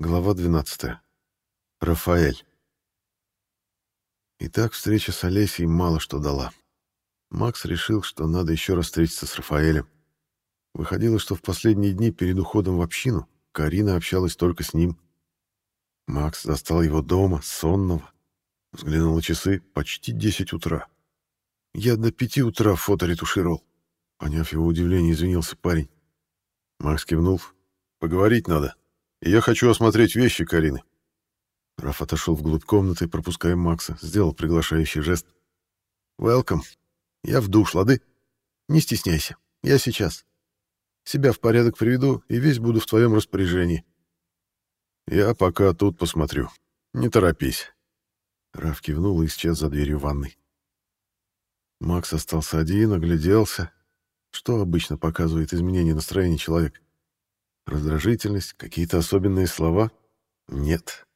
Глава 12. Рафаэль. Итак, встреча с Олесей мало что дала. Макс решил, что надо еще раз встретиться с Рафаэлем. Выходило, что в последние дни перед уходом в общину Карина общалась только с ним. Макс застал его дома, сонного. Взглянул на часы, почти 10 утра. Я до пяти утра фото ретушировал. Поняв его удивление, извинился парень. Макс кивнул. «Поговорить надо. Я хочу осмотреть вещи Карины». Раф отошел вглубь комнаты, пропуская Макса, сделал приглашающий жест. «Welcome. Я в душ, лады? Не стесняйся. Я сейчас. Себя в порядок приведу и весь буду в твоем распоряжении». «Я пока тут посмотрю. Не торопись». Раф кивнул и исчез за дверью ванной. Макс остался один, огляделся. Что обычно показывает изменение настроения человека? Раздражительность, какие-то особенные слова? Нет.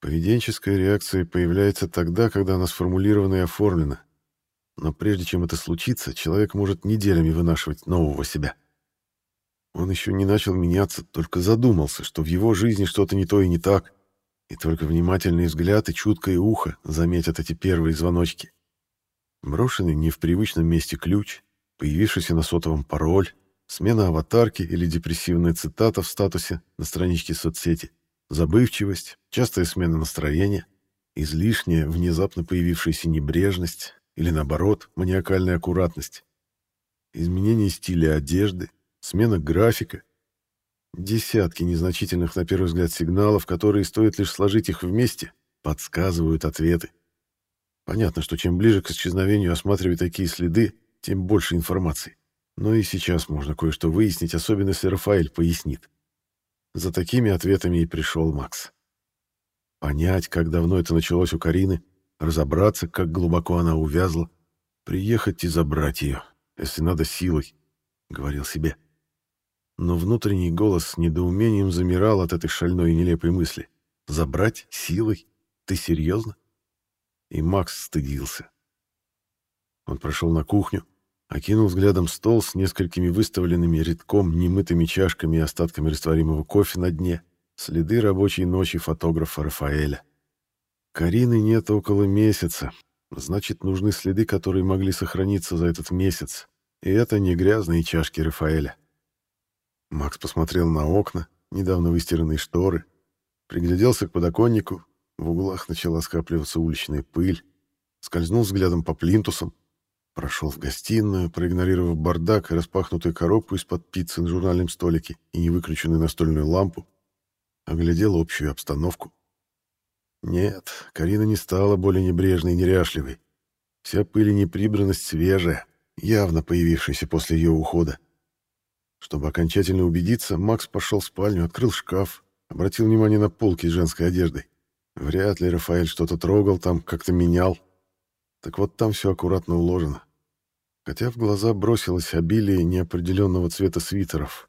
Поведенческая реакция появляется тогда, когда она сформулирована и оформлена. Но прежде чем это случится, человек может неделями вынашивать нового себя. Он еще не начал меняться, только задумался, что в его жизни что-то не то и не так, и только внимательный взгляд и чуткое ухо заметят эти первые звоночки. Брошенный не в привычном месте ключ, появившийся на сотовом пароль, смена аватарки или депрессивная цитата в статусе на страничке соцсети, забывчивость, частая смена настроения, излишняя, внезапно появившаяся небрежность или, наоборот, маниакальная аккуратность, изменение стиля одежды, смена графика, десятки незначительных на первый взгляд сигналов, которые, стоит лишь сложить их вместе, подсказывают ответы. Понятно, что чем ближе к исчезновению осматривать такие следы, тем больше информации. Но и сейчас можно кое-что выяснить, особенно если Рафаэль пояснит. За такими ответами и пришел Макс. Понять, как давно это началось у Карины, разобраться, как глубоко она увязла, приехать и забрать ее, если надо силой, — говорил себе. Но внутренний голос с недоумением замирал от этой шальной и нелепой мысли. «Забрать? Силой? Ты серьезно?» И Макс стыдился. Он прошел на кухню, окинул взглядом стол с несколькими выставленными редком немытыми чашками и остатками растворимого кофе на дне, следы рабочей ночи фотографа Рафаэля. Карины нет около месяца, значит, нужны следы, которые могли сохраниться за этот месяц, и это не грязные чашки Рафаэля. Макс посмотрел на окна, недавно выстиранные шторы, пригляделся к подоконнику, в углах начала скапливаться уличная пыль. Скользнул взглядом по плинтусам. Прошел в гостиную, проигнорировав бардак и распахнутую коробку из-под пиццы на журнальном столике и невыключенную настольную лампу. Оглядел общую обстановку. Нет, Карина не стала более небрежной и неряшливой. Вся пыль и неприбранность свежая, явно появившаяся после ее ухода. Чтобы окончательно убедиться, Макс пошел в спальню, открыл шкаф, обратил внимание на полки с женской одеждой. Вряд ли Рафаэль что-то трогал там, как-то менял. Так вот там все аккуратно уложено. Хотя в глаза бросилось обилие неопределенного цвета свитеров.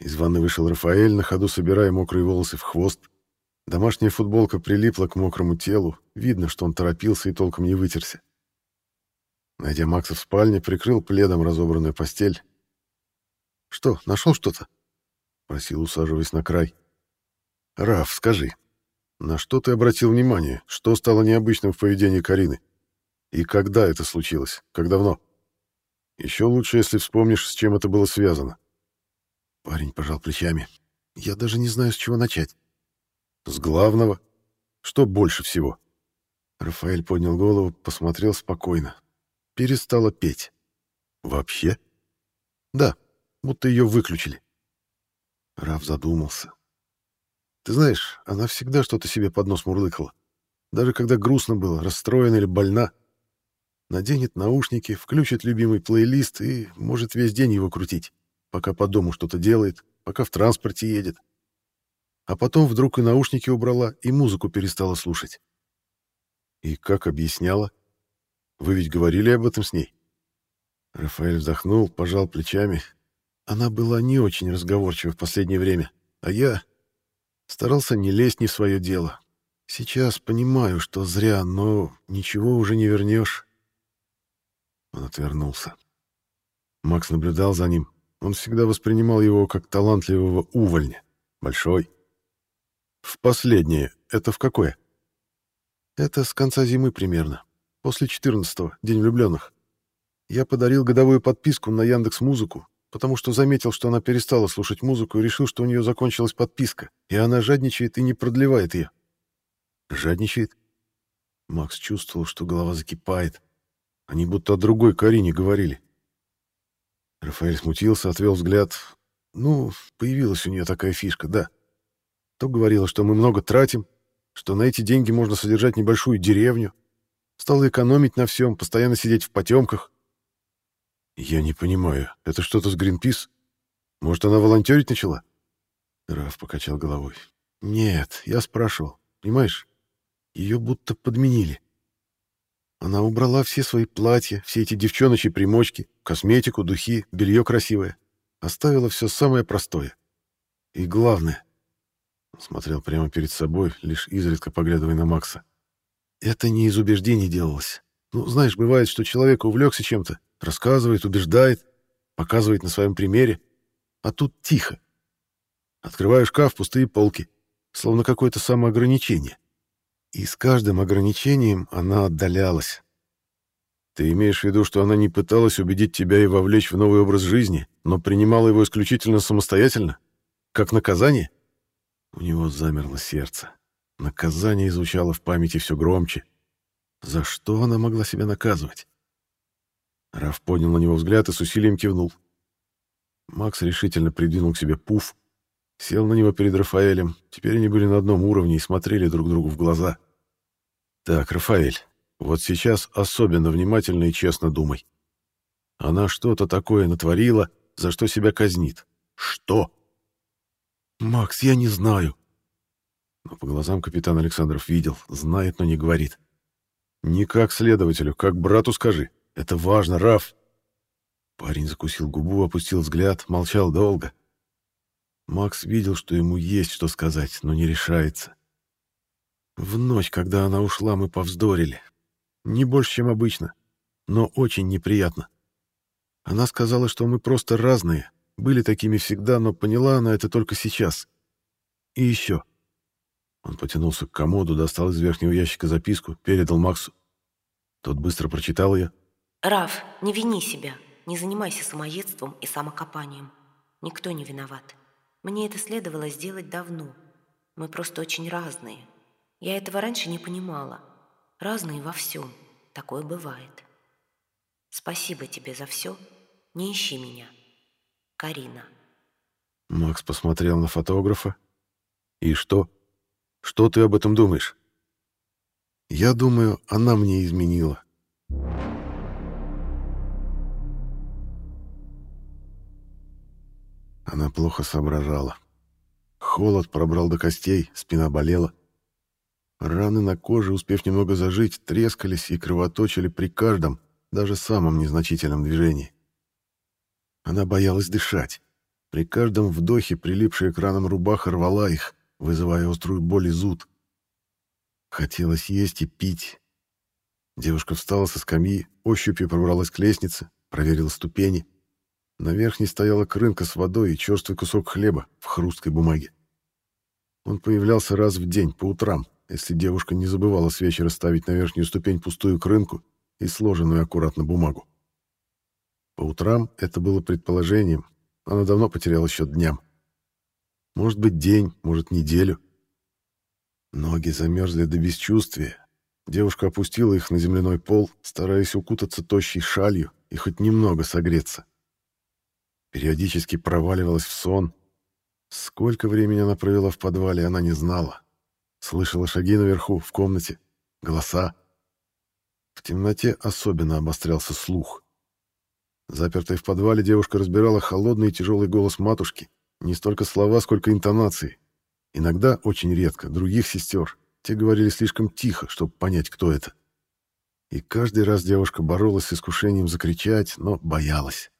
Из ванны вышел Рафаэль, на ходу собирая мокрые волосы в хвост. Домашняя футболка прилипла к мокрому телу. Видно, что он торопился и толком не вытерся. Найдя Макса в спальне, прикрыл пледом разобранную постель. «Что, нашел что-то?» — просил, усаживаясь на край. «Раф, скажи, на что ты обратил внимание? Что стало необычным в поведении Карины? И когда это случилось? Как давно? Еще лучше, если вспомнишь, с чем это было связано. Парень пожал плечами. Я даже не знаю, с чего начать. С главного? Что больше всего? Рафаэль поднял голову, посмотрел спокойно. Перестала петь. Вообще? Да, будто ее выключили. Раф задумался. Ты знаешь, она всегда что-то себе под нос мурлыкала. Даже когда грустно было, расстроена или больна. Наденет наушники, включит любимый плейлист и может весь день его крутить, пока по дому что-то делает, пока в транспорте едет. А потом вдруг и наушники убрала, и музыку перестала слушать. И как объясняла? Вы ведь говорили об этом с ней? Рафаэль вздохнул, пожал плечами. Она была не очень разговорчива в последнее время, а я... Старался не лезть не в свое дело. Сейчас понимаю, что зря, но ничего уже не вернешь. Он отвернулся. Макс наблюдал за ним. Он всегда воспринимал его как талантливого увольня. Большой. В последнее. Это в какое? Это с конца зимы примерно. После 14-го, День влюбленных. Я подарил годовую подписку на Яндекс Музыку, потому что заметил, что она перестала слушать музыку и решил, что у нее закончилась подписка, и она жадничает и не продлевает ее. Жадничает? Макс чувствовал, что голова закипает. Они будто о другой Карине говорили. Рафаэль смутился, отвел взгляд. Ну, появилась у нее такая фишка, да. То говорила, что мы много тратим, что на эти деньги можно содержать небольшую деревню. Стала экономить на всем, постоянно сидеть в потемках. Я не понимаю, это что-то с Гринпис? Может, она волонтерить начала? Раф покачал головой. Нет, я спрашивал. Понимаешь, ее будто подменили. Она убрала все свои платья, все эти девчоночьи примочки, косметику, духи, белье красивое. Оставила все самое простое. И главное... Смотрел прямо перед собой, лишь изредка поглядывая на Макса. Это не из убеждений делалось. Ну, знаешь, бывает, что человек увлекся чем-то, рассказывает, убеждает, показывает на своем примере, а тут тихо. Открываю шкаф, пустые полки, словно какое-то самоограничение. И с каждым ограничением она отдалялась. Ты имеешь в виду, что она не пыталась убедить тебя и вовлечь в новый образ жизни, но принимала его исключительно самостоятельно? Как наказание? У него замерло сердце. Наказание звучало в памяти все громче. За что она могла себя наказывать? Раф поднял на него взгляд и с усилием кивнул. Макс решительно придвинул к себе пуф, Сел на него перед Рафаэлем. Теперь они были на одном уровне и смотрели друг другу в глаза. «Так, Рафаэль, вот сейчас особенно внимательно и честно думай. Она что-то такое натворила, за что себя казнит. Что?» «Макс, я не знаю». Но по глазам капитан Александров видел, знает, но не говорит. «Не как следователю, как брату скажи. Это важно, Раф». Парень закусил губу, опустил взгляд, молчал долго. Макс видел, что ему есть что сказать, но не решается. В ночь, когда она ушла, мы повздорили. Не больше, чем обычно, но очень неприятно. Она сказала, что мы просто разные, были такими всегда, но поняла она это только сейчас. И еще. Он потянулся к комоду, достал из верхнего ящика записку, передал Максу. Тот быстро прочитал ее. «Раф, не вини себя, не занимайся самоедством и самокопанием. Никто не виноват. Мне это следовало сделать давно. Мы просто очень разные. Я этого раньше не понимала. Разные во всем. Такое бывает. Спасибо тебе за все. Не ищи меня. Карина. Макс посмотрел на фотографа. И что? Что ты об этом думаешь? Я думаю, она мне изменила. Она плохо соображала. Холод пробрал до костей, спина болела. Раны на коже, успев немного зажить, трескались и кровоточили при каждом, даже самом незначительном движении. Она боялась дышать. При каждом вдохе прилипшая к ранам рубаха рвала их, вызывая острую боль и зуд. Хотелось есть и пить. Девушка встала со скамьи, ощупью пробралась к лестнице, проверила ступени — на верхней стояла крынка с водой и черствый кусок хлеба в хрусткой бумаге. Он появлялся раз в день, по утрам, если девушка не забывала с вечера ставить на верхнюю ступень пустую крынку и сложенную аккуратно бумагу. По утрам это было предположением, она давно потеряла счет дням. Может быть, день, может, неделю. Ноги замерзли до бесчувствия. Девушка опустила их на земляной пол, стараясь укутаться тощей шалью и хоть немного согреться периодически проваливалась в сон. Сколько времени она провела в подвале, она не знала. Слышала шаги наверху, в комнате, голоса. В темноте особенно обострялся слух. Запертая в подвале, девушка разбирала холодный и тяжелый голос матушки, не столько слова, сколько интонации. Иногда, очень редко, других сестер. Те говорили слишком тихо, чтобы понять, кто это. И каждый раз девушка боролась с искушением закричать, но боялась.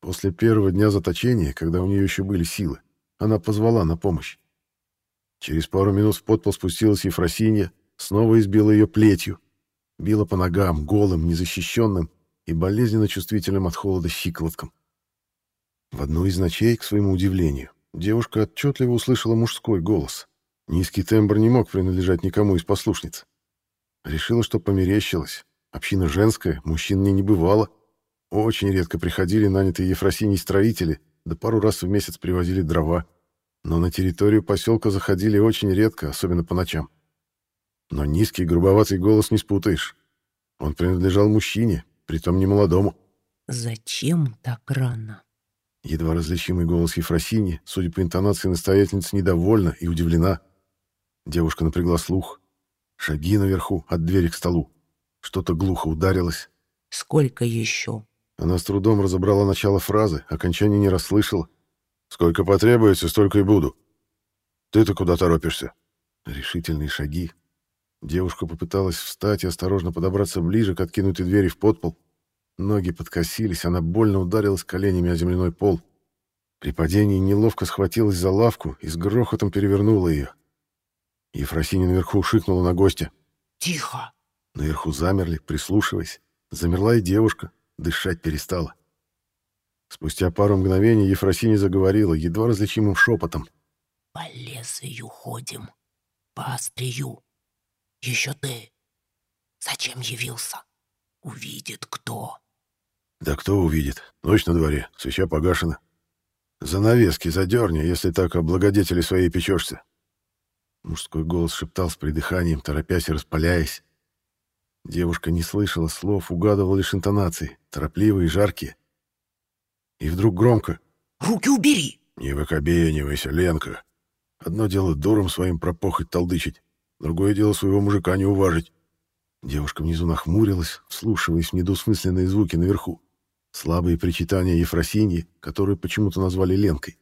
После первого дня заточения, когда у нее еще были силы, она позвала на помощь. Через пару минут в подпол спустилась Ефросинья, снова избила ее плетью, била по ногам, голым, незащищенным и болезненно чувствительным от холода щиколоткам. В одну из ночей, к своему удивлению, девушка отчетливо услышала мужской голос. Низкий тембр не мог принадлежать никому из послушниц. Решила, что померещилась. Община женская, мужчин мне не бывало. Очень редко приходили нанятые Ефросиней строители, да пару раз в месяц привозили дрова. Но на территорию поселка заходили очень редко, особенно по ночам. Но низкий грубоватый голос не спутаешь. Он принадлежал мужчине, притом не молодому. «Зачем так рано?» Едва различимый голос Ефросини, судя по интонации настоятельницы, недовольна и удивлена. Девушка напрягла слух. Шаги наверху, от двери к столу. Что-то глухо ударилось. «Сколько еще?» Она с трудом разобрала начало фразы, окончание не расслышала. «Сколько потребуется, столько и буду. Ты-то куда торопишься?» Решительные шаги. Девушка попыталась встать и осторожно подобраться ближе к откинутой двери в подпол. Ноги подкосились, она больно ударилась коленями о земляной пол. При падении неловко схватилась за лавку и с грохотом перевернула ее. Ефросинья наверху шикнула на гостя. «Тихо!» Наверху замерли, прислушиваясь. Замерла и девушка, дышать перестала. Спустя пару мгновений Ефросинья заговорила, едва различимым шепотом. «По лезвию ходим, по острию. Еще ты. Зачем явился? Увидит кто?» Да кто увидит? Ночь на дворе, свеча погашена. Занавески задерни, если так о благодетели своей печешься. Мужской голос шептал с придыханием, торопясь и распаляясь. Девушка не слышала слов, угадывала лишь интонации, торопливые и жаркие. И вдруг громко. «Руки убери!» «Не выкобенивайся, Ленка. Одно дело дуром своим пропохать толдычить, другое дело своего мужика не уважить». Девушка внизу нахмурилась, вслушиваясь в недосмысленные звуки наверху. Слабые причитания Ефросиньи, которую почему-то назвали Ленкой.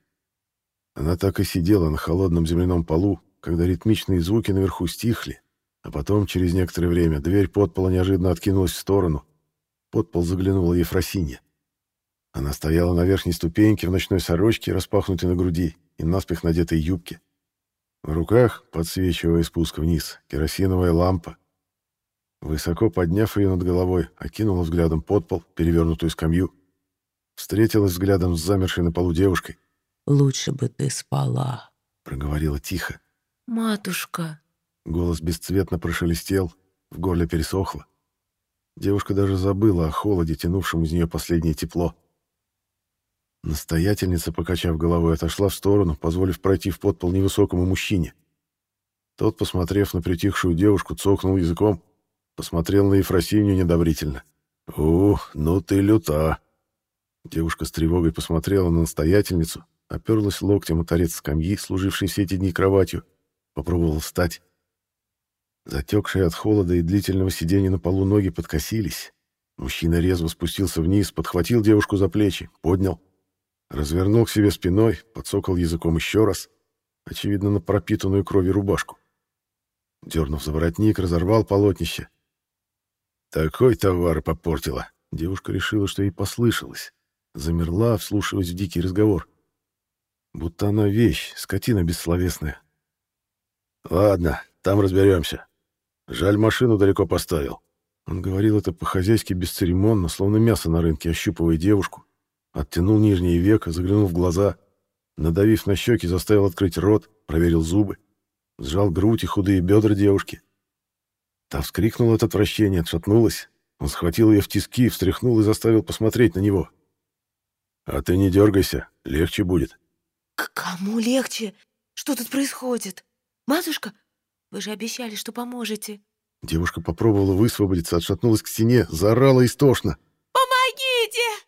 Она так и сидела на холодном земляном полу, когда ритмичные звуки наверху стихли, а потом, через некоторое время, дверь подпола неожиданно откинулась в сторону. Подпол заглянула Ефросинья. Она стояла на верхней ступеньке в ночной сорочке, распахнутой на груди, и наспех надетой юбке. В руках, подсвечивая спуск вниз, керосиновая лампа, Высоко подняв ее над головой, окинула взглядом подпол, перевернутую скамью. Встретилась взглядом с замершей на полу девушкой. «Лучше бы ты спала», — проговорила тихо. «Матушка». Голос бесцветно прошелестел, в горле пересохло. Девушка даже забыла о холоде, тянувшем из нее последнее тепло. Настоятельница, покачав головой, отошла в сторону, позволив пройти в подпол невысокому мужчине. Тот, посмотрев на притихшую девушку, цокнул языком — Посмотрел на Ефросинью недобрительно. «Ух, ну ты люта!» Девушка с тревогой посмотрела на настоятельницу, оперлась локтем о торец скамьи, служившей все эти дни кроватью, попробовала встать. Затекшие от холода и длительного сидения на полу ноги подкосились. Мужчина резво спустился вниз, подхватил девушку за плечи, поднял. Развернул к себе спиной, подсокал языком еще раз, очевидно, на пропитанную кровью рубашку. Дернув за воротник, разорвал полотнище, такой товар попортила. Девушка решила, что ей послышалось. Замерла, вслушиваясь в дикий разговор. Будто она вещь, скотина бессловесная. Ладно, там разберемся. Жаль, машину далеко поставил. Он говорил это по-хозяйски бесцеремонно, словно мясо на рынке, ощупывая девушку. Оттянул нижнее веко, заглянул в глаза. Надавив на щеки, заставил открыть рот, проверил зубы. Сжал грудь и худые бедра девушки. Та вскрикнула от отвращения, отшатнулась. Он схватил ее в тиски, встряхнул и заставил посмотреть на него. «А ты не дергайся, легче будет». «К кому легче? Что тут происходит? Матушка, вы же обещали, что поможете». Девушка попробовала высвободиться, отшатнулась к стене, заорала истошно. «Помогите!»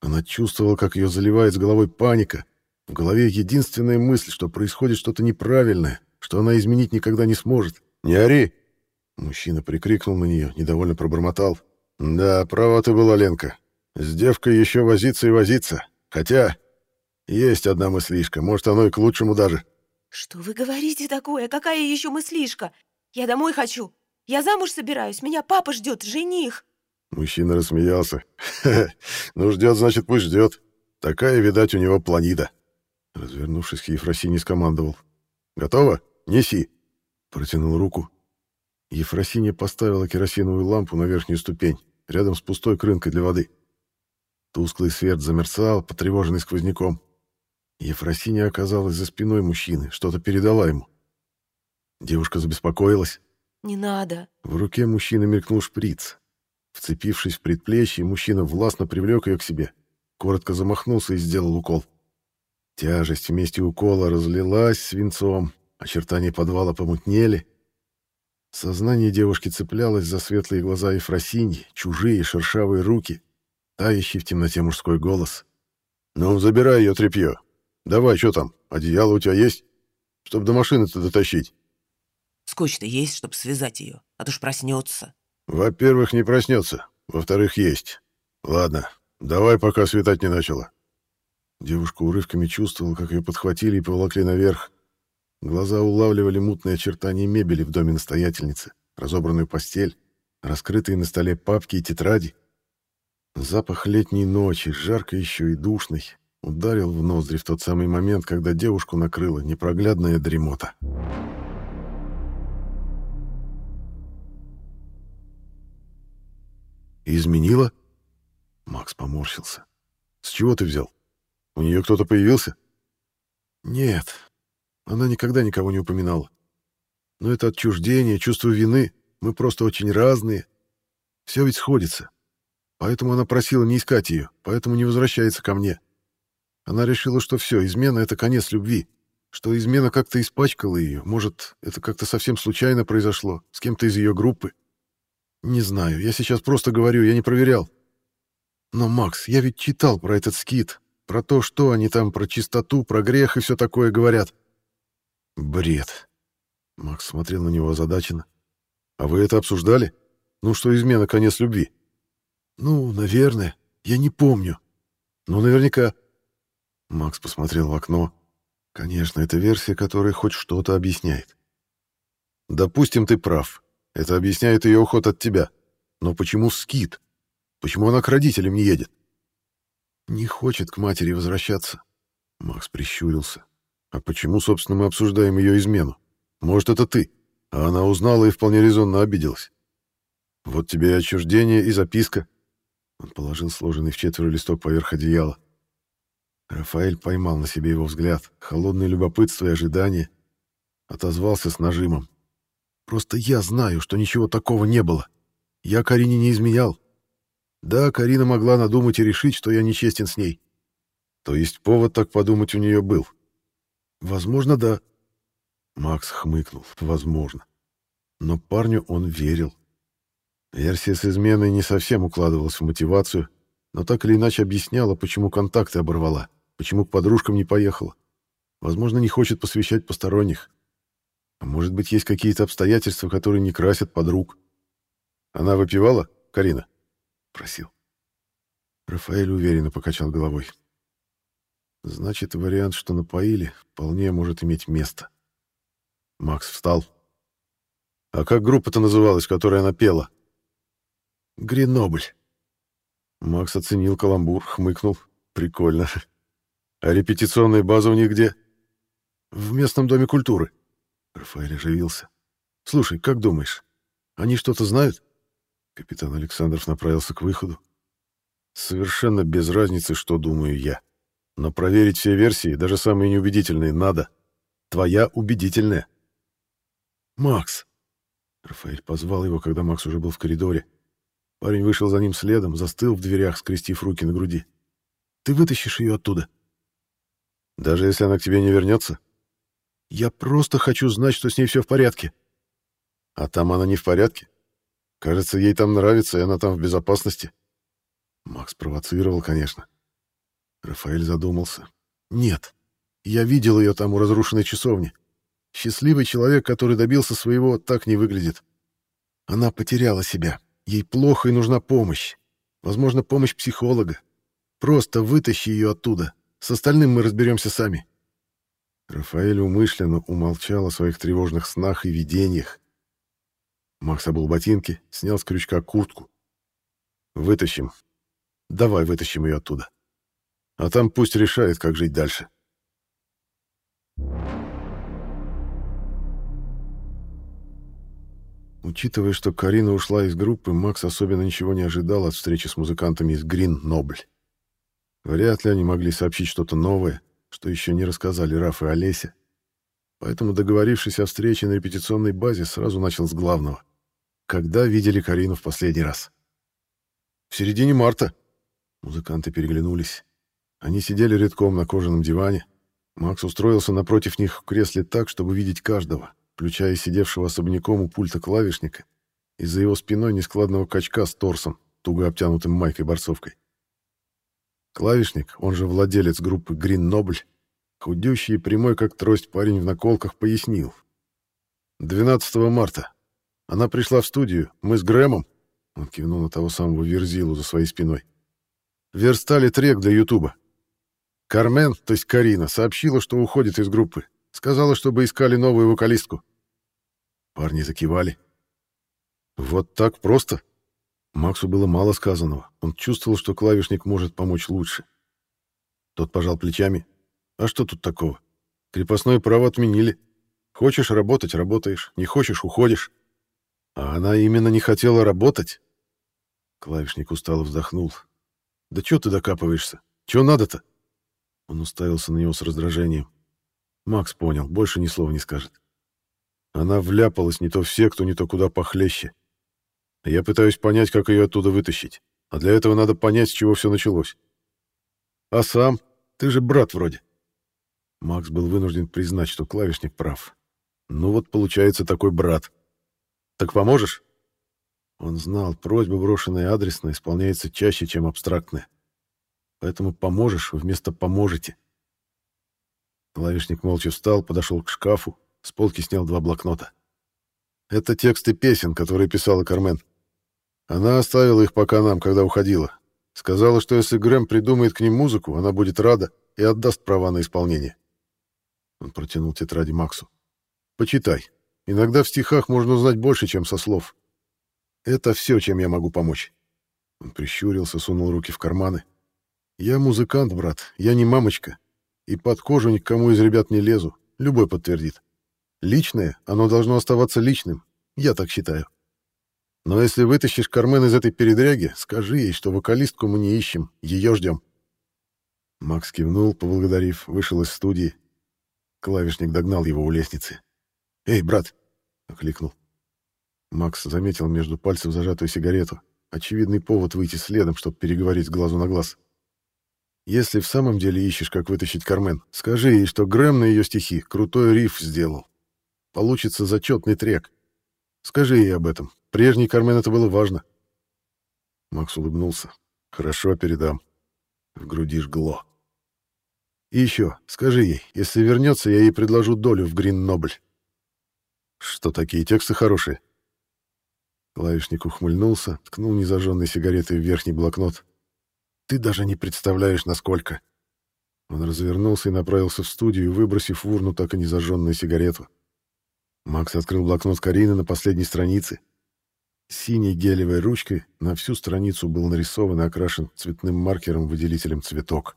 Она чувствовала, как ее заливает с головой паника. В голове единственная мысль, что происходит что-то неправильное, что она изменить никогда не сможет. «Не ори!» Мужчина прикрикнул на нее, недовольно пробормотал. «Да, права ты была, Ленка. С девкой еще возиться и возиться. Хотя есть одна мыслишка, может, оно и к лучшему даже». «Что вы говорите такое? Какая еще мыслишка? Я домой хочу. Я замуж собираюсь. Меня папа ждет, жених». Мужчина рассмеялся. «Ну, ждет, значит, пусть ждет. Такая, видать, у него планида». Развернувшись к Ефросине, скомандовал. «Готово? Неси!» Протянул руку. Ефросинья поставила керосиновую лампу на верхнюю ступень, рядом с пустой крынкой для воды. Тусклый свет замерцал, потревоженный сквозняком. Ефросинья оказалась за спиной мужчины, что-то передала ему. Девушка забеспокоилась. «Не надо». В руке мужчины мелькнул шприц. Вцепившись в предплечье, мужчина властно привлек ее к себе, коротко замахнулся и сделал укол. Тяжесть вместе укола разлилась свинцом, очертания подвала помутнели. Сознание девушки цеплялось за светлые глаза Ефросиньи, чужие шершавые руки, тающий в темноте мужской голос. «Ну, забирай ее тряпье. Давай, что там, одеяло у тебя есть? Чтоб до машины-то дотащить». «Скотч-то есть, чтобы связать ее, а то ж проснется». «Во-первых, не проснется. Во-вторых, есть. Ладно, давай, пока светать не начало». Девушка урывками чувствовала, как ее подхватили и поволокли наверх. Глаза улавливали мутные очертания мебели в доме настоятельницы, разобранную постель, раскрытые на столе папки и тетради. Запах летней ночи, жарко еще и душный, ударил в ноздри в тот самый момент, когда девушку накрыла непроглядная дремота. «Изменила?» Макс поморщился. «С чего ты взял? У нее кто-то появился?» «Нет, она никогда никого не упоминала. Но это отчуждение, чувство вины. Мы просто очень разные. Все ведь сходится. Поэтому она просила не искать ее, поэтому не возвращается ко мне. Она решила, что все, измена — это конец любви, что измена как-то испачкала ее, может, это как-то совсем случайно произошло, с кем-то из ее группы. Не знаю, я сейчас просто говорю, я не проверял. Но, Макс, я ведь читал про этот скит, про то, что они там про чистоту, про грех и все такое говорят. Бред. Макс смотрел на него озадаченно. А вы это обсуждали? Ну что измена конец любви? Ну, наверное. Я не помню. Ну, наверняка. Макс посмотрел в окно. Конечно, это версия, которая хоть что-то объясняет. Допустим, ты прав. Это объясняет ее уход от тебя. Но почему скит? Почему она к родителям не едет? Не хочет к матери возвращаться. Макс прищурился. А почему, собственно, мы обсуждаем ее измену? Может, это ты? А она узнала и вполне резонно обиделась. Вот тебе и отчуждение, и записка. Он положил сложенный в четверо листок поверх одеяла. Рафаэль поймал на себе его взгляд, холодное любопытство и ожидание. Отозвался с нажимом. «Просто я знаю, что ничего такого не было. Я Карине не изменял. Да, Карина могла надумать и решить, что я нечестен с ней. То есть повод так подумать у нее был? Возможно, да». Макс хмыкнул. «Возможно». Но парню он верил. Версия с изменой не совсем укладывалась в мотивацию, но так или иначе объясняла, почему контакты оборвала, почему к подружкам не поехала. Возможно, не хочет посвящать посторонних. А может быть, есть какие-то обстоятельства, которые не красят подруг. Она выпивала, Карина? Просил. Рафаэль уверенно покачал головой. Значит, вариант, что напоили, вполне может иметь место. Макс встал. А как группа-то называлась, которая она пела? Гренобль. Макс оценил каламбур, хмыкнул. Прикольно. А репетиционная база у них где? В местном доме культуры. Рафаэль оживился. Слушай, как думаешь, они что-то знают? Капитан Александров направился к выходу. Совершенно без разницы, что думаю я. Но проверить все версии, даже самые неубедительные, надо. Твоя убедительная. Макс. Рафаэль позвал его, когда Макс уже был в коридоре. Парень вышел за ним следом, застыл в дверях, скрестив руки на груди. «Ты вытащишь ее оттуда?» «Даже если она к тебе не вернется?» «Я просто хочу знать, что с ней все в порядке». «А там она не в порядке? Кажется, ей там нравится, и она там в безопасности». Макс провоцировал, конечно. Рафаэль задумался. «Нет, я видел ее там у разрушенной часовни. Счастливый человек, который добился своего, так не выглядит. Она потеряла себя, Ей плохо и нужна помощь. Возможно, помощь психолога. Просто вытащи ее оттуда. С остальным мы разберемся сами. Рафаэль умышленно умолчал о своих тревожных снах и видениях. Макс обул ботинки, снял с крючка куртку. «Вытащим. Давай вытащим ее оттуда. А там пусть решает, как жить дальше». Учитывая, что Карина ушла из группы, Макс особенно ничего не ожидал от встречи с музыкантами из Грин Нобль. Вряд ли они могли сообщить что-то новое, что еще не рассказали Раф и Олеся. поэтому, договорившись о встрече на репетиционной базе, сразу начал с главного. Когда видели Карину в последний раз? В середине марта. Музыканты переглянулись. Они сидели редком на кожаном диване. Макс устроился напротив них в кресле так, чтобы видеть каждого, включая сидевшего особняком у пульта клавишника и за его спиной нескладного качка с торсом, туго обтянутым майкой-борцовкой. Клавишник, он же владелец группы Noble, худющий и прямой, как трость парень в наколках, пояснил. 12 марта. Она пришла в студию, мы с Грэмом, он кивнул на того самого Верзилу за своей спиной, верстали трек для Ютуба. Кармен, то есть Карина, сообщила, что уходит из группы. Сказала, чтобы искали новую вокалистку. Парни закивали. Вот так просто? Максу было мало сказанного. Он чувствовал, что клавишник может помочь лучше. Тот пожал плечами. А что тут такого? Крепостное право отменили. Хочешь работать — работаешь, не хочешь — уходишь. А она именно не хотела работать. Клавишник устало вздохнул. Да чё ты докапываешься? Чё надо-то? Он уставился на него с раздражением. Макс понял, больше ни слова не скажет. Она вляпалась не то в секту, не то куда похлеще. Я пытаюсь понять, как ее оттуда вытащить. А для этого надо понять, с чего все началось. А сам? Ты же брат вроде. Макс был вынужден признать, что клавишник прав. Ну вот получается такой брат. Так поможешь? Он знал, просьба, брошенная адресно, исполняется чаще, чем абстрактная. Поэтому поможешь вместо поможете. Клавишник молча встал, подошел к шкафу, с полки снял два блокнота. Это тексты песен, которые писала Кармен. Она оставила их пока нам, когда уходила. Сказала, что если Грэм придумает к ним музыку, она будет рада и отдаст права на исполнение. Он протянул тетради Максу. «Почитай. Иногда в стихах можно узнать больше, чем со слов. Это все, чем я могу помочь». Он прищурился, сунул руки в карманы. «Я музыкант, брат, я не мамочка. И под кожу ни к кому из ребят не лезу, любой подтвердит. Личное, оно должно оставаться личным, я так считаю. Но если вытащишь Кармен из этой передряги, скажи ей, что вокалистку мы не ищем, ее ждем. Макс кивнул, поблагодарив, вышел из студии. Клавишник догнал его у лестницы. «Эй, брат!» — окликнул. Макс заметил между пальцев зажатую сигарету. Очевидный повод выйти следом, чтобы переговорить с глазу на глаз. «Если в самом деле ищешь, как вытащить Кармен, скажи ей, что Грэм на ее стихи крутой риф сделал. Получится зачетный трек. Скажи ей об этом, Прежний Кармен это было важно. Макс улыбнулся. Хорошо, передам. В груди жгло. И еще, скажи ей, если вернется, я ей предложу долю в Грин Нобль. Что такие тексты хорошие? Клавишник ухмыльнулся, ткнул незажженной сигаретой в верхний блокнот. Ты даже не представляешь, насколько. Он развернулся и направился в студию, выбросив в урну так и незажженную сигарету. Макс открыл блокнот Карины на последней странице Синей гелевой ручкой на всю страницу был нарисован и окрашен цветным маркером-выделителем цветок.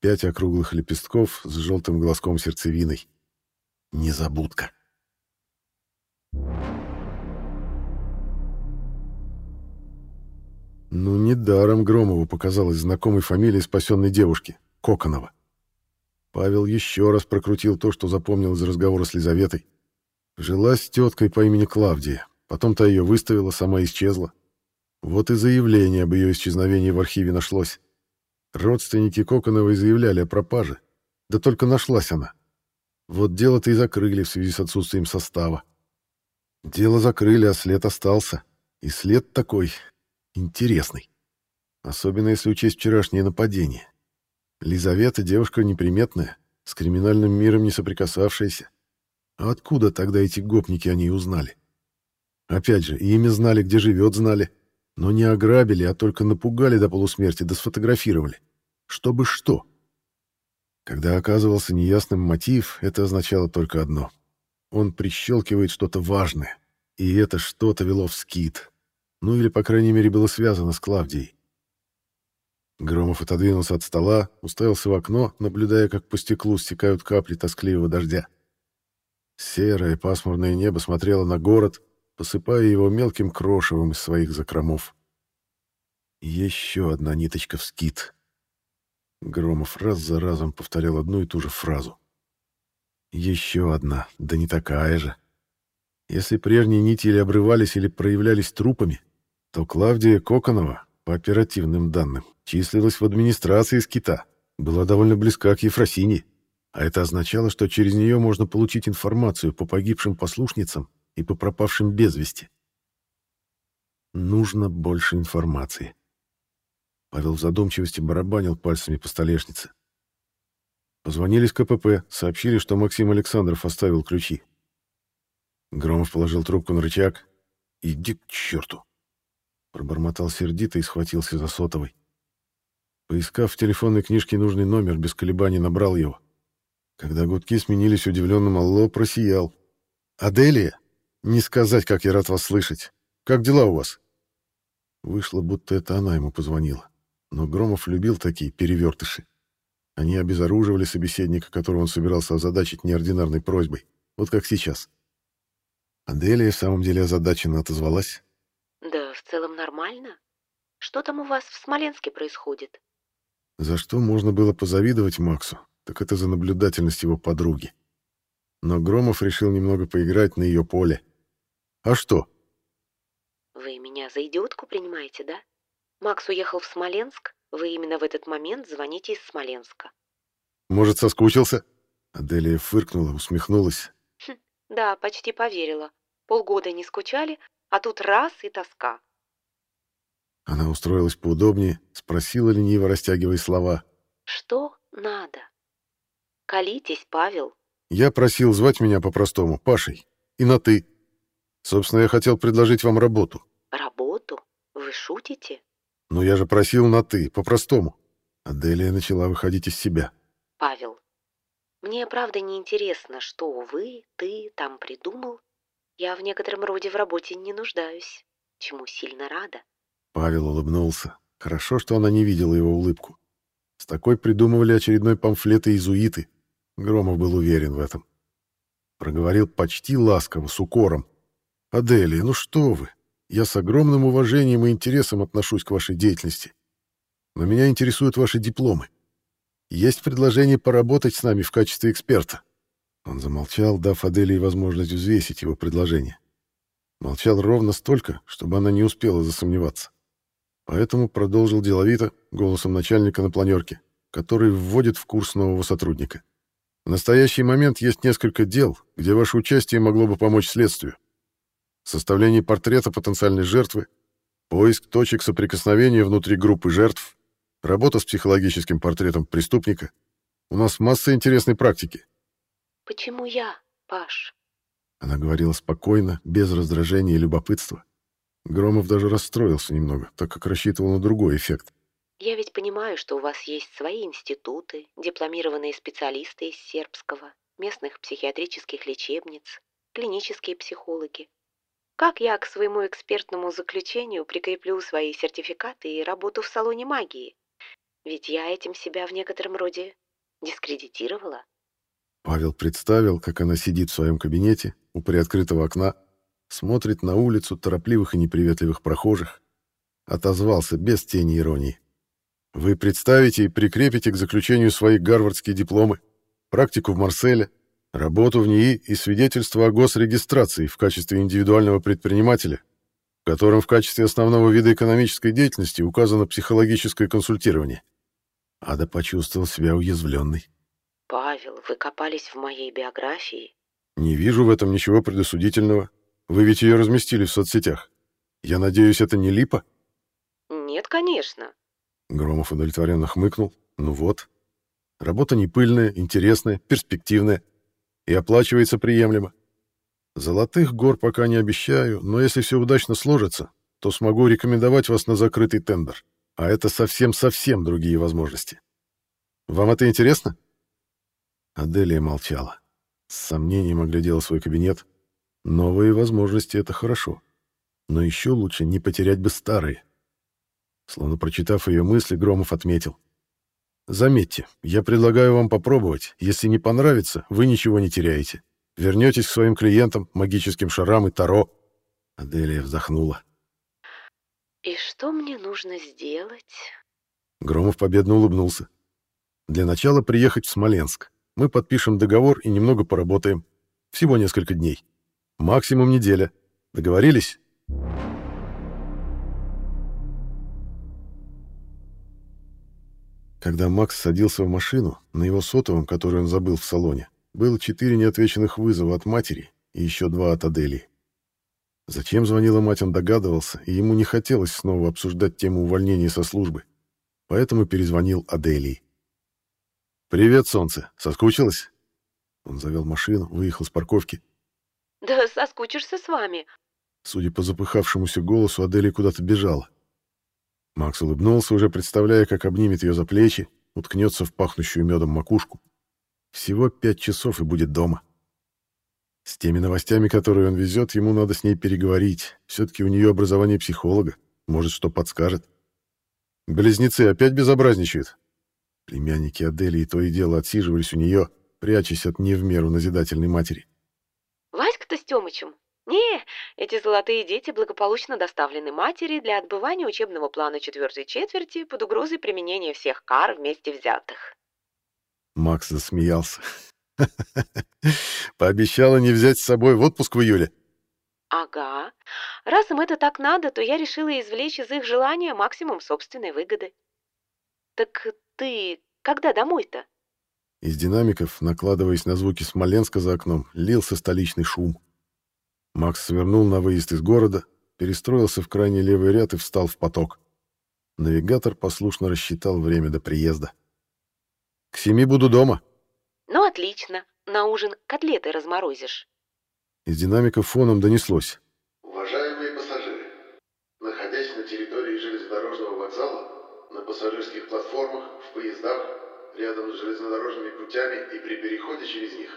Пять округлых лепестков с желтым глазком сердцевиной. Незабудка. Ну, недаром Громову показалась знакомой фамилия спасенной девушки — Коконова. Павел еще раз прокрутил то, что запомнил из разговора с Лизаветой. Жила с теткой по имени Клавдия. Потом-то ее выставила, сама исчезла. Вот и заявление об ее исчезновении в архиве нашлось. Родственники Коконовой заявляли о пропаже. Да только нашлась она. Вот дело-то и закрыли в связи с отсутствием состава. Дело закрыли, а след остался. И след такой интересный. Особенно если учесть вчерашнее нападение. Лизавета девушка неприметная, с криминальным миром не соприкасавшаяся. А откуда тогда эти гопники о ней узнали? Опять же, имя знали, где живет, знали. Но не ограбили, а только напугали до полусмерти, да сфотографировали. Чтобы что? Когда оказывался неясным мотив, это означало только одно. Он прищелкивает что-то важное. И это что-то вело в скит. Ну или, по крайней мере, было связано с Клавдией. Громов отодвинулся от стола, уставился в окно, наблюдая, как по стеклу стекают капли тоскливого дождя. Серое пасмурное небо смотрело на город, посыпая его мелким крошевом из своих закромов. Еще одна ниточка в скит. Громов раз за разом повторял одну и ту же фразу. Еще одна, да не такая же. Если прежние нити или обрывались, или проявлялись трупами, то Клавдия Коконова, по оперативным данным, числилась в администрации скита, была довольно близка к Ефросине, а это означало, что через нее можно получить информацию по погибшим послушницам и по пропавшим без вести. Нужно больше информации. Павел в задумчивости барабанил пальцами по столешнице. Позвонили с КПП, сообщили, что Максим Александров оставил ключи. Громов положил трубку на рычаг. «Иди к черту!» Пробормотал сердито и схватился за сотовый. Поискав в телефонной книжке нужный номер, без колебаний набрал его. Когда гудки сменились удивленным «Алло», просиял. «Аделия? Не сказать, как я рад вас слышать. Как дела у вас?» Вышло, будто это она ему позвонила. Но Громов любил такие перевертыши. Они обезоруживали собеседника, которого он собирался озадачить неординарной просьбой. Вот как сейчас. Аделия в самом деле озадаченно отозвалась. Да, в целом нормально. Что там у вас в Смоленске происходит? За что можно было позавидовать Максу, так это за наблюдательность его подруги. Но Громов решил немного поиграть на ее поле. А что? Вы меня за идиотку принимаете, да? Макс уехал в Смоленск, вы именно в этот момент звоните из Смоленска. Может, соскучился? Аделия фыркнула, усмехнулась. Хм, да, почти поверила. Полгода не скучали, а тут раз и тоска. Она устроилась поудобнее, спросила лениво, растягивая слова. Что надо? Колитесь, Павел. Я просил звать меня по-простому, Пашей. И на «ты». Собственно, я хотел предложить вам работу. Работу? Вы шутите? Но я же просил на «ты», по-простому. Аделия начала выходить из себя. Павел, мне правда не интересно, что вы, ты там придумал. Я в некотором роде в работе не нуждаюсь, чему сильно рада. Павел улыбнулся. Хорошо, что она не видела его улыбку. С такой придумывали очередной памфлет иезуиты. Громов был уверен в этом. Проговорил почти ласково, с укором. «Аделия, ну что вы? Я с огромным уважением и интересом отношусь к вашей деятельности. Но меня интересуют ваши дипломы. Есть предложение поработать с нами в качестве эксперта». Он замолчал, дав Аделии возможность взвесить его предложение. Молчал ровно столько, чтобы она не успела засомневаться. Поэтому продолжил деловито, голосом начальника на планерке, который вводит в курс нового сотрудника. В настоящий момент есть несколько дел, где ваше участие могло бы помочь следствию. Составление портрета потенциальной жертвы, поиск точек соприкосновения внутри группы жертв, работа с психологическим портретом преступника. У нас масса интересной практики. Почему я, Паш? Она говорила спокойно, без раздражения и любопытства. Громов даже расстроился немного, так как рассчитывал на другой эффект. «Я ведь понимаю, что у вас есть свои институты, дипломированные специалисты из сербского, местных психиатрических лечебниц, клинические психологи. Как я к своему экспертному заключению прикреплю свои сертификаты и работу в салоне магии? Ведь я этим себя в некотором роде дискредитировала». Павел представил, как она сидит в своем кабинете у приоткрытого окна, смотрит на улицу торопливых и неприветливых прохожих, отозвался без тени иронии. Вы представите и прикрепите к заключению свои гарвардские дипломы, практику в Марселе, работу в НИИ и свидетельство о госрегистрации в качестве индивидуального предпринимателя, в котором в качестве основного вида экономической деятельности указано психологическое консультирование. Ада почувствовал себя уязвленной. «Павел, вы копались в моей биографии?» «Не вижу в этом ничего предосудительного. Вы ведь ее разместили в соцсетях. Я надеюсь, это не липа? Нет, конечно. Громов удовлетворенно хмыкнул. Ну вот. Работа не пыльная, интересная, перспективная. И оплачивается приемлемо. Золотых гор пока не обещаю, но если все удачно сложится, то смогу рекомендовать вас на закрытый тендер. А это совсем-совсем другие возможности. Вам это интересно? Аделия молчала. С сомнением оглядела свой кабинет, Новые возможности — это хорошо. Но еще лучше не потерять бы старые. Словно прочитав ее мысли, Громов отметил. «Заметьте, я предлагаю вам попробовать. Если не понравится, вы ничего не теряете. Вернетесь к своим клиентам, магическим шарам и Таро». Аделия вздохнула. «И что мне нужно сделать?» Громов победно улыбнулся. «Для начала приехать в Смоленск. Мы подпишем договор и немного поработаем. Всего несколько дней. Максимум неделя. Договорились?» Когда Макс садился в машину, на его сотовом, который он забыл в салоне, было четыре неотвеченных вызова от матери и еще два от Адели. Зачем звонила мать, он догадывался, и ему не хотелось снова обсуждать тему увольнения со службы. Поэтому перезвонил Аделии. «Привет, солнце. Соскучилась?» Он завел машину, выехал с парковки. «Да соскучишься с вами». Судя по запыхавшемуся голосу, Аделия куда-то бежала. Макс улыбнулся, уже представляя, как обнимет ее за плечи, уткнется в пахнущую медом макушку. Всего пять часов и будет дома. С теми новостями, которые он везет, ему надо с ней переговорить. Все-таки у нее образование психолога. Может, что подскажет. Близнецы опять безобразничают. Племянники Адели то и дело отсиживались у нее, прячась от не в меру назидательной матери. «Васька-то с Тёмычем не, эти золотые дети благополучно доставлены матери для отбывания учебного плана четвертой четверти под угрозой применения всех кар вместе взятых. Макс засмеялся. Пообещала не взять с собой в отпуск в июле. Ага. Раз им это так надо, то я решила извлечь из их желания максимум собственной выгоды. Так ты когда домой-то? Из динамиков, накладываясь на звуки Смоленска за окном, лился столичный шум. Макс свернул на выезд из города, перестроился в крайний левый ряд и встал в поток. Навигатор послушно рассчитал время до приезда. «К семи буду дома». «Ну, отлично. На ужин котлеты разморозишь». Из динамиков фоном донеслось. «Уважаемые пассажиры, находясь на территории железнодорожного вокзала, на пассажирских платформах, в поездах, рядом с железнодорожными путями и при переходе через них,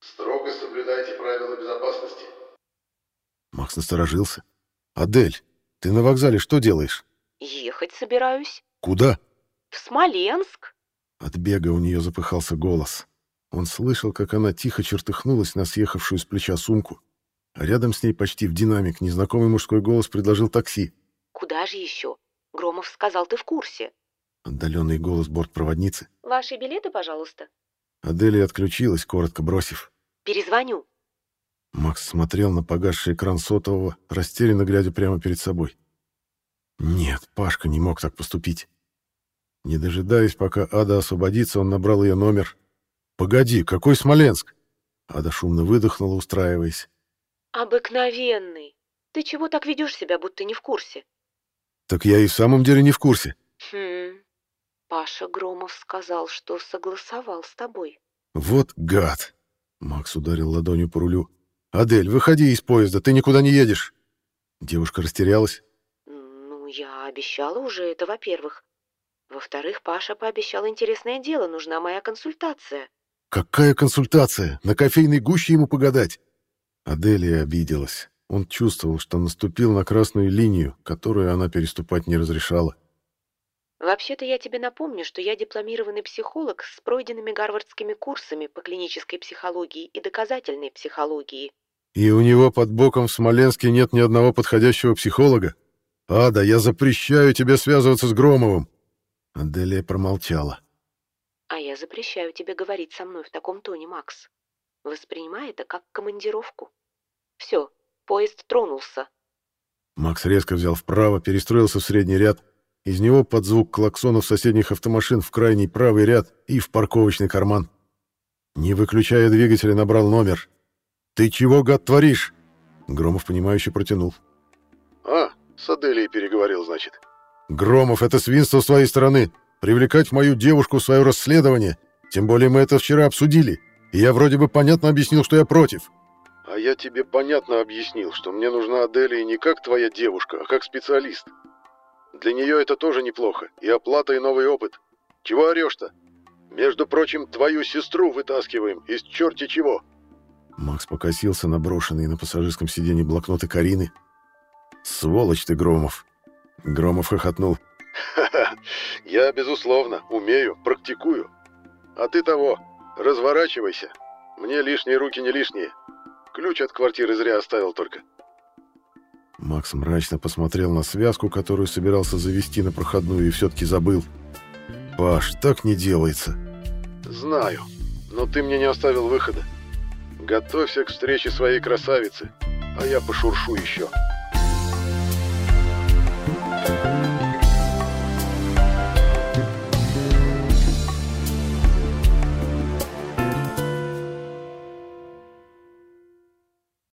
строго соблюдайте правила безопасности». Макс насторожился. «Адель, ты на вокзале что делаешь?» «Ехать собираюсь». «Куда?» «В Смоленск». От бега у нее запыхался голос. Он слышал, как она тихо чертыхнулась на съехавшую с плеча сумку. А рядом с ней почти в динамик незнакомый мужской голос предложил такси. «Куда же еще? Громов сказал, ты в курсе». Отдаленный голос бортпроводницы. «Ваши билеты, пожалуйста». Аделия отключилась, коротко бросив. «Перезвоню». Макс смотрел на погасший экран сотового, растерянно глядя прямо перед собой. Нет, Пашка не мог так поступить. Не дожидаясь, пока Ада освободится, он набрал ее номер. «Погоди, какой Смоленск?» Ада шумно выдохнула, устраиваясь. «Обыкновенный. Ты чего так ведешь себя, будто не в курсе?» «Так я и в самом деле не в курсе». «Хм... Паша Громов сказал, что согласовал с тобой». «Вот гад!» Макс ударил ладонью по рулю. «Адель, выходи из поезда, ты никуда не едешь!» Девушка растерялась. «Ну, я обещала уже это, во-первых. Во-вторых, Паша пообещал интересное дело, нужна моя консультация». «Какая консультация? На кофейной гуще ему погадать?» Аделия обиделась. Он чувствовал, что наступил на красную линию, которую она переступать не разрешала. Вообще-то я тебе напомню, что я дипломированный психолог с пройденными гарвардскими курсами по клинической психологии и доказательной психологии. И у него под боком в Смоленске нет ни одного подходящего психолога? Ада, я запрещаю тебе связываться с Громовым. Аделия промолчала. А я запрещаю тебе говорить со мной в таком тоне, Макс. Воспринимай это как командировку. Все, поезд тронулся. Макс резко взял вправо, перестроился в средний ряд. Из него под звук клаксонов соседних автомашин в крайний правый ряд и в парковочный карман. Не выключая двигателя, набрал номер. «Ты чего, гад, творишь?» Громов, понимающе протянул. «А, с Аделией переговорил, значит». «Громов, это свинство с твоей стороны. Привлекать мою девушку в свое расследование. Тем более мы это вчера обсудили. И я вроде бы понятно объяснил, что я против». «А я тебе понятно объяснил, что мне нужна Аделия не как твоя девушка, а как специалист. Для нее это тоже неплохо. И оплата, и новый опыт. Чего орешь-то? Между прочим, твою сестру вытаскиваем из черти чего». Макс покосился на брошенные на пассажирском сиденье блокноты Карины. «Сволочь ты, Громов!» Громов хохотнул. «Ха-ха! Я, безусловно, умею, практикую. А ты того, разворачивайся. Мне лишние руки не лишние. Ключ от квартиры зря оставил только». Макс мрачно посмотрел на связку, которую собирался завести на проходную, и все-таки забыл. «Паш, так не делается». «Знаю. но ты мне не оставил выхода. Готовься к встрече своей красавицы, а я пошуршу еще».